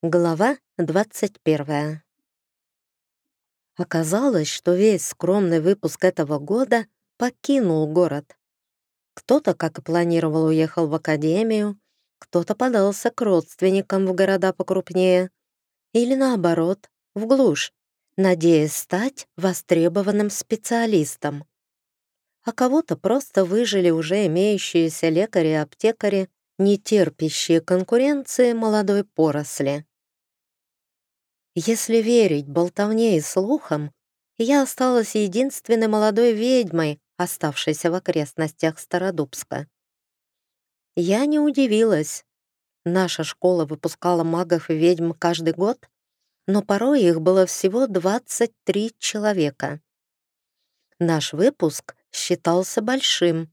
Глава 21. Оказалось, что весь скромный выпуск этого года покинул город. Кто-то, как и планировал, уехал в академию, кто-то подался к родственникам в города покрупнее или, наоборот, в глушь, надеясь стать востребованным специалистом. А кого-то просто выжили уже имеющиеся лекари и аптекари, не терпящие конкуренции молодой поросли. Если верить болтовне и слухам, я осталась единственной молодой ведьмой, оставшейся в окрестностях Стародубска. Я не удивилась. Наша школа выпускала магов и ведьм каждый год, но порой их было всего 23 человека. Наш выпуск считался большим.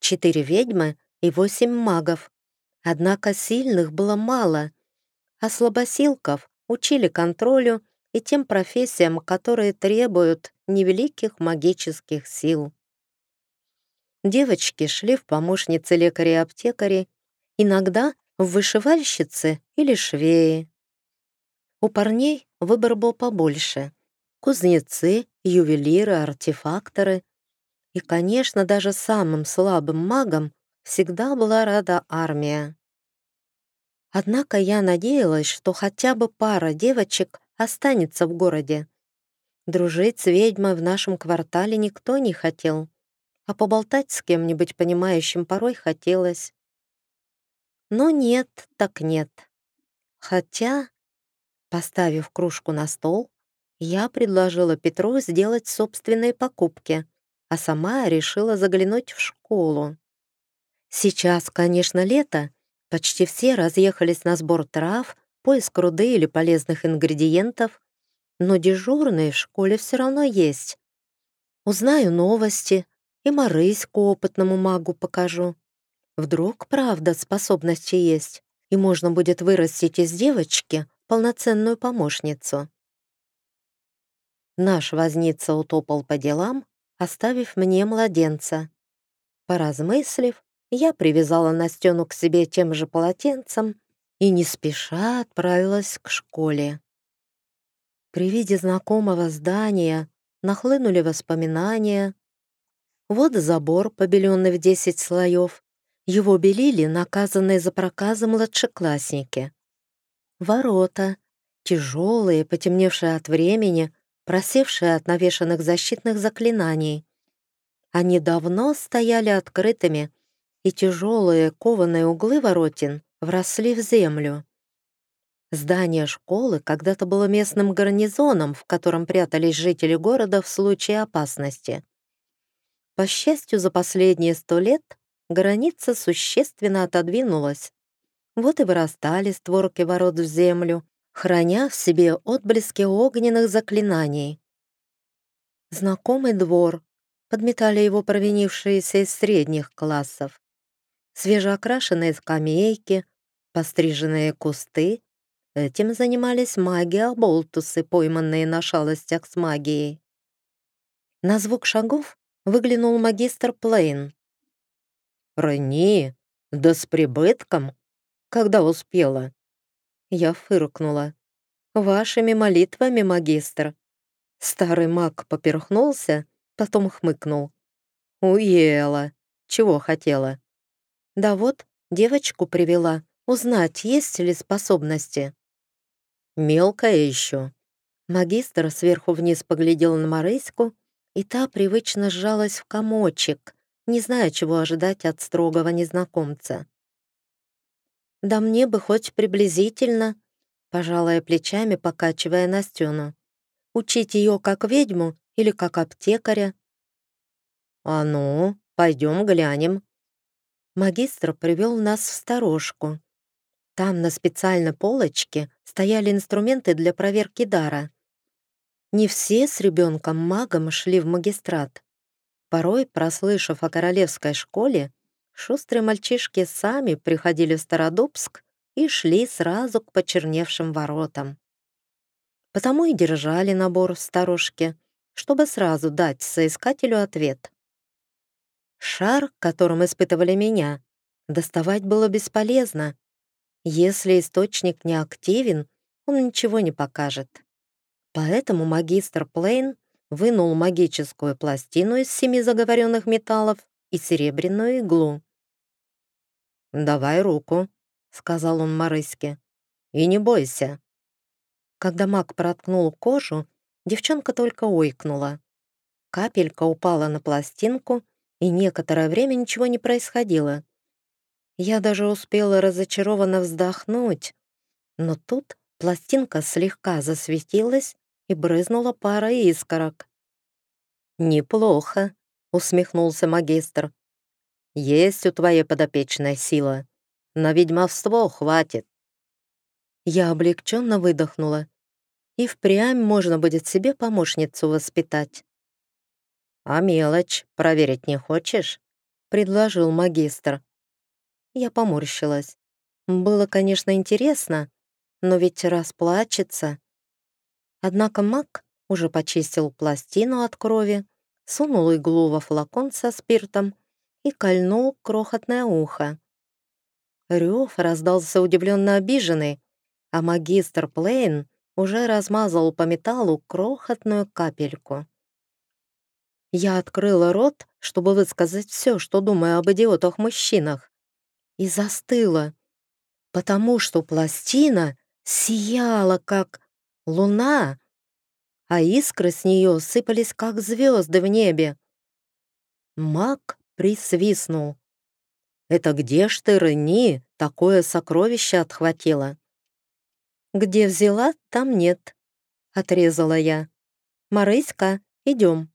Четыре ведьмы и восемь магов. Однако сильных было мало, а слабосилков учили контролю и тем профессиям, которые требуют невеликих магических сил. Девочки шли в помощницы лекарей-аптекарей, иногда в вышивальщицы или швеи. У парней выбор был побольше. Кузнецы, ювелиры, артефакторы. И, конечно, даже самым слабым магам всегда была рада армия. Однако я надеялась, что хотя бы пара девочек останется в городе. Дружить с ведьмой в нашем квартале никто не хотел, а поболтать с кем-нибудь понимающим порой хотелось. Но нет, так нет. Хотя, поставив кружку на стол, я предложила Петру сделать собственные покупки, а сама решила заглянуть в школу. Сейчас, конечно, лето, Почти все разъехались на сбор трав, поиск руды или полезных ингредиентов, но дежурные в школе все равно есть. Узнаю новости и Марыську опытному магу покажу. Вдруг, правда, способности есть, и можно будет вырастить из девочки полноценную помощницу. Наш возница утопал по делам, оставив мне младенца. Поразмыслив, я привязала Настену к себе тем же полотенцем и не спеша отправилась к школе. При виде знакомого здания нахлынули воспоминания. Вот забор, побеленный в десять слоев. Его белили наказанные за проказы младшеклассники. Ворота, тяжелые, потемневшие от времени, просевшие от навешанных защитных заклинаний. Они давно стояли открытыми, и тяжелые кованые углы воротин вросли в землю. Здание школы когда-то было местным гарнизоном, в котором прятались жители города в случае опасности. По счастью, за последние сто лет граница существенно отодвинулась. Вот и вырастали створки ворот в землю, храня в себе отблески огненных заклинаний. Знакомый двор, подметали его провинившиеся из средних классов свежеокрашенные скамейки, постриженные кусты. Этим занимались маги-оболтусы, пойманные на шалостях с магией. На звук шагов выглянул магистр Плейн. «Рени, да с прибытком! Когда успела?» Я фыркнула. «Вашими молитвами, магистр!» Старый маг поперхнулся, потом хмыкнул. «Уела! Чего хотела?» Да вот, девочку привела, узнать, есть ли способности. Мелкая еще. Магистр сверху вниз поглядел на Марыську, и та привычно сжалась в комочек, не зная, чего ожидать от строгого незнакомца. «Да мне бы хоть приблизительно», пожалая плечами, покачивая Настену. «Учить ее как ведьму или как аптекаря?» «А ну, пойдем глянем», магистр привел нас в сторожку. Там на специальной полочке стояли инструменты для проверки дара. Не все с ребенком-магом шли в магистрат. Порой, прослышав о королевской школе, шустрые мальчишки сами приходили в Стародубск и шли сразу к почерневшим воротам. Потому и держали набор в сторожке, чтобы сразу дать соискателю ответ. Шар, которым испытывали меня, доставать было бесполезно. Если источник не активен, он ничего не покажет. Поэтому магистр Плейн вынул магическую пластину из семи заговоренных металлов и серебряную иглу. «Давай руку», — сказал он Марыське. «И не бойся». Когда маг проткнул кожу, девчонка только ойкнула. Капелька упала на пластинку, и некоторое время ничего не происходило. Я даже успела разочарованно вздохнуть, но тут пластинка слегка засветилась и брызнула пара искорок. «Неплохо», — усмехнулся магистр. «Есть у твоей подопечной сила. На ведьмовство хватит». Я облегченно выдохнула. И впрямь можно будет себе помощницу воспитать. «А мелочь проверить не хочешь?» — предложил магистр. Я поморщилась. Было, конечно, интересно, но ведь расплачется. Однако маг уже почистил пластину от крови, сунул иглу во флакон со спиртом и кольнул крохотное ухо. Рев раздался удивленно обиженный, а магистр Плейн уже размазал по металлу крохотную капельку. Я открыла рот, чтобы высказать все, что думаю об идиотах-мужчинах, и застыла, потому что пластина сияла, как луна, а искры с нее сыпались, как звезды в небе. Маг присвистнул. «Это где ж ты, Рени, такое сокровище отхватила?» «Где взяла, там нет», — отрезала я. «Марыська, идем».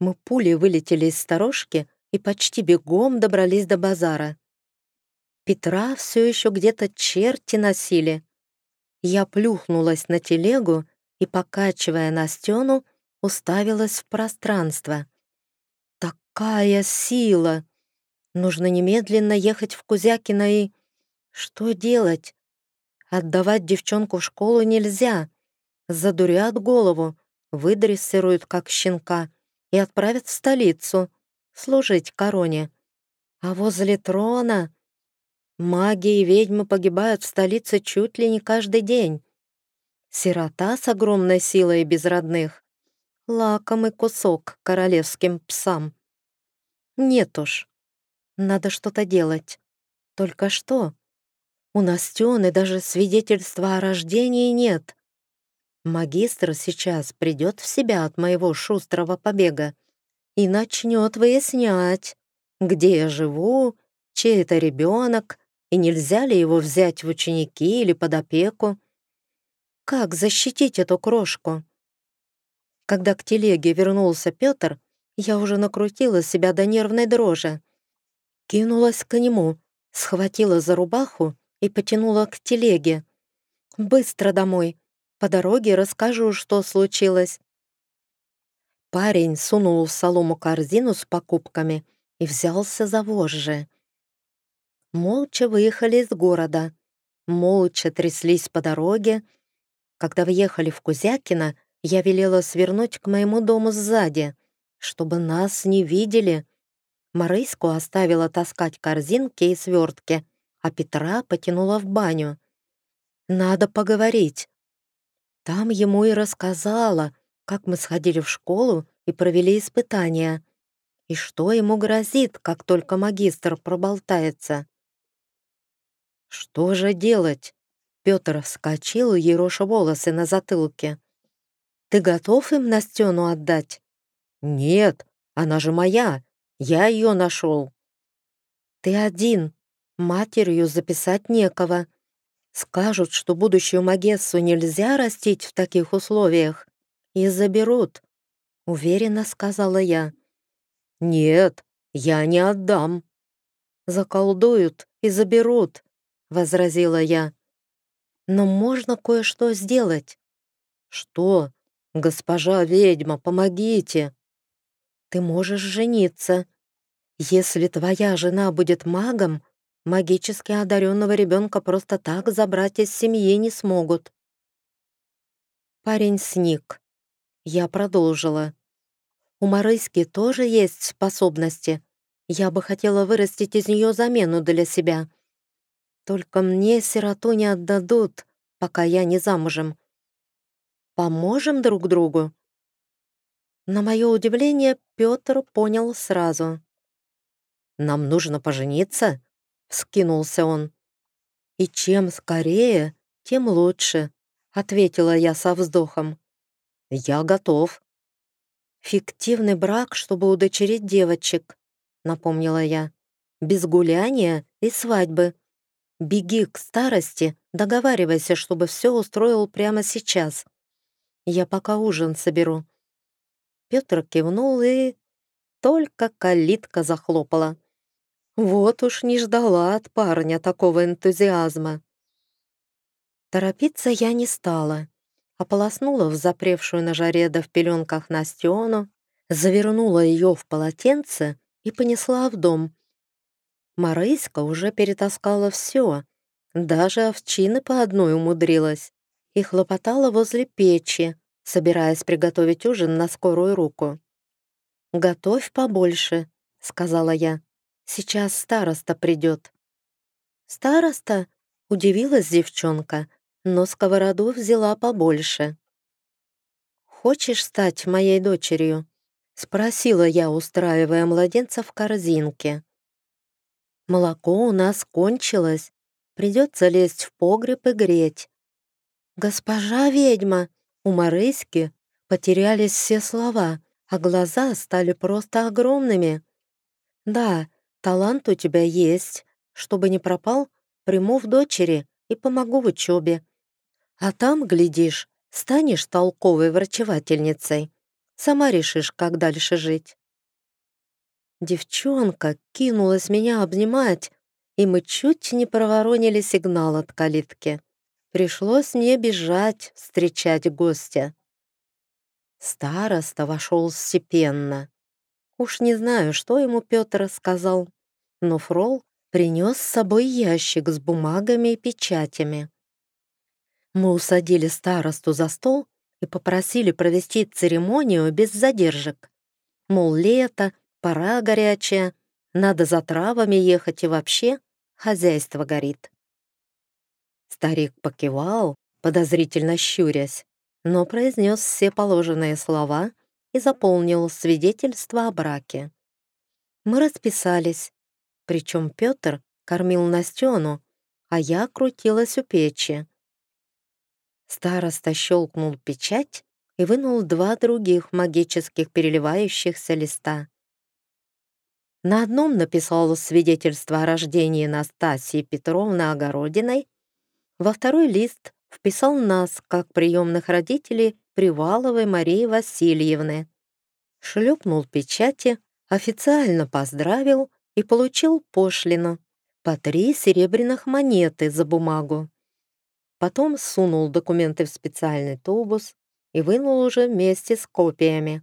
Мы пулей вылетели из сторожки и почти бегом добрались до базара. Петра все еще где-то черти носили. Я плюхнулась на телегу и, покачивая Настену, уставилась в пространство. Такая сила! Нужно немедленно ехать в Кузякино и... Что делать? Отдавать девчонку в школу нельзя. Задурят голову, выдрессируют как щенка и отправят в столицу служить короне. А возле трона маги и ведьмы погибают в столице чуть ли не каждый день. Сирота с огромной силой без родных. Лакомый кусок королевским псам. Нет уж. Надо что-то делать. Только что? У Настены даже свидетельства о рождении нет. Магистр сейчас придет в себя от моего шустрого побега и начнет выяснять, где я живу, чей это ребенок, и нельзя ли его взять в ученики или под опеку. Как защитить эту крошку? Когда к телеге вернулся Петр, я уже накрутила себя до нервной дрожи. Кинулась к нему, схватила за рубаху и потянула к телеге. «Быстро домой! По дороге расскажу, что случилось». Парень сунул в солому корзину с покупками и взялся за вожжи. Молча выехали из города, молча тряслись по дороге. Когда въехали в Кузякино, я велела свернуть к моему дому сзади, чтобы нас не видели. Марыську оставила таскать корзинки и свертки, а Петра потянула в баню. «Надо поговорить», там ему и рассказала, как мы сходили в школу и провели испытания, и что ему грозит, как только магистр проболтается. «Что же делать?» Петр вскочил, ероша волосы на затылке. «Ты готов им Настену отдать?» «Нет, она же моя, я ее нашел». «Ты один, матерью записать некого», Скажут, что будущую Магессу нельзя растить в таких условиях, и заберут. Уверенно сказала я. Нет, я не отдам. Заколдуют и заберут, возразила я. Но можно кое-что сделать. Что? Госпожа ведьма, помогите. Ты можешь жениться. Если твоя жена будет магом, Магически одаренного ребенка просто так забрать из семьи не смогут. Парень сник. Я продолжила. У Марыськи тоже есть способности. Я бы хотела вырастить из нее замену для себя. Только мне сироту не отдадут, пока я не замужем. Поможем друг другу?» На мое удивление Петр понял сразу. «Нам нужно пожениться?» — вскинулся он. «И чем скорее, тем лучше», — ответила я со вздохом. «Я готов». «Фиктивный брак, чтобы удочерить девочек», — напомнила я. «Без гуляния и свадьбы. Беги к старости, договаривайся, чтобы все устроил прямо сейчас. Я пока ужин соберу». Петр кивнул и... Только калитка захлопала. Вот уж не ждала от парня такого энтузиазма. Торопиться я не стала. Ополоснула в запревшую на жаре да в пеленках Настену, завернула ее в полотенце и понесла в дом. Марыська уже перетаскала все, даже овчины по одной умудрилась, и хлопотала возле печи, собираясь приготовить ужин на скорую руку. «Готовь побольше», — сказала я. «Сейчас староста придет». «Староста?» — удивилась девчонка, но сковороду взяла побольше. «Хочешь стать моей дочерью?» — спросила я, устраивая младенца в корзинке. «Молоко у нас кончилось, придется лезть в погреб и греть». «Госпожа ведьма!» У Марыськи потерялись все слова, а глаза стали просто огромными. «Да, талант у тебя есть. Чтобы не пропал, приму в дочери и помогу в учебе. А там, глядишь, станешь толковой врачевательницей. Сама решишь, как дальше жить». Девчонка кинулась меня обнимать, и мы чуть не проворонили сигнал от калитки. Пришлось мне бежать, встречать гостя. Староста вошел степенно. Уж не знаю, что ему Петр сказал, но Фрол принес с собой ящик с бумагами и печатями. Мы усадили старосту за стол и попросили провести церемонию без задержек. Мол, лето, пора горячая, надо за травами ехать и вообще хозяйство горит. Старик покивал, подозрительно щурясь, но произнес все положенные слова и заполнил свидетельство о браке. Мы расписались, причем Петр кормил Настену, а я крутилась у печи. Староста щелкнул печать и вынул два других магических переливающихся листа. На одном написал свидетельство о рождении Настасии Петровны Огородиной, во второй лист вписал нас, как приемных родителей Приваловой Марии Васильевны. Шлепнул печати, официально поздравил и получил пошлину по три серебряных монеты за бумагу. Потом сунул документы в специальный тубус и вынул уже вместе с копиями.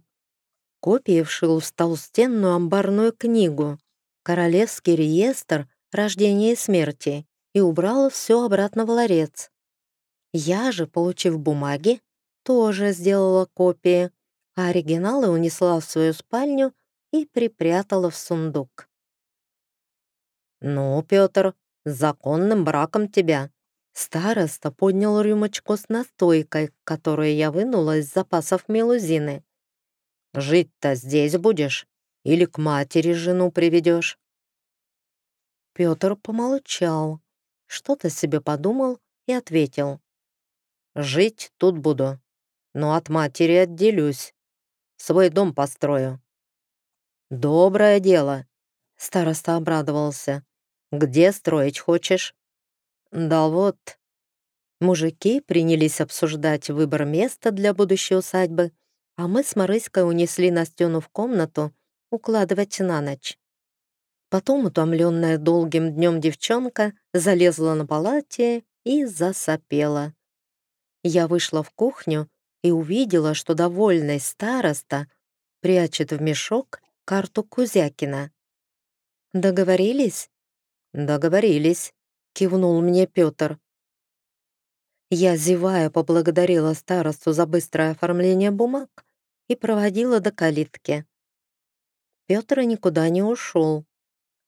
Копии вшил в толстенную амбарную книгу «Королевский реестр рождения и смерти» и убрала все обратно в ларец. Я же, получив бумаги, тоже сделала копии, а оригиналы унесла в свою спальню и припрятала в сундук. «Ну, Петр, с законным браком тебя!» Староста поднял рюмочку с настойкой, которую я вынула из запасов мелузины. «Жить-то здесь будешь? Или к матери жену приведешь?» Петр помолчал, что-то себе подумал и ответил. «Жить тут буду, но от матери отделюсь. Свой дом построю». «Доброе дело», — староста обрадовался. «Где строить хочешь?» «Да вот». Мужики принялись обсуждать выбор места для будущей усадьбы, а мы с Марыськой унесли Настену в комнату укладывать на ночь. Потом, утомленная долгим днем девчонка, залезла на палате и засопела. Я вышла в кухню и увидела, что довольный староста прячет в мешок карту Кузякина. «Договорились?» «Договорились», — кивнул мне Петр. Я, зевая, поблагодарила старосту за быстрое оформление бумаг и проводила до калитки. Петр никуда не ушел.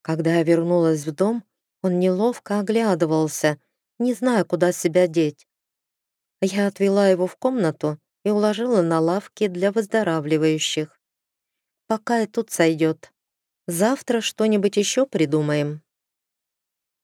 Когда я вернулась в дом, Он неловко оглядывался, не зная, куда себя деть. Я отвела его в комнату и уложила на лавке для выздоравливающих. Пока и тут сойдет. Завтра что-нибудь еще придумаем.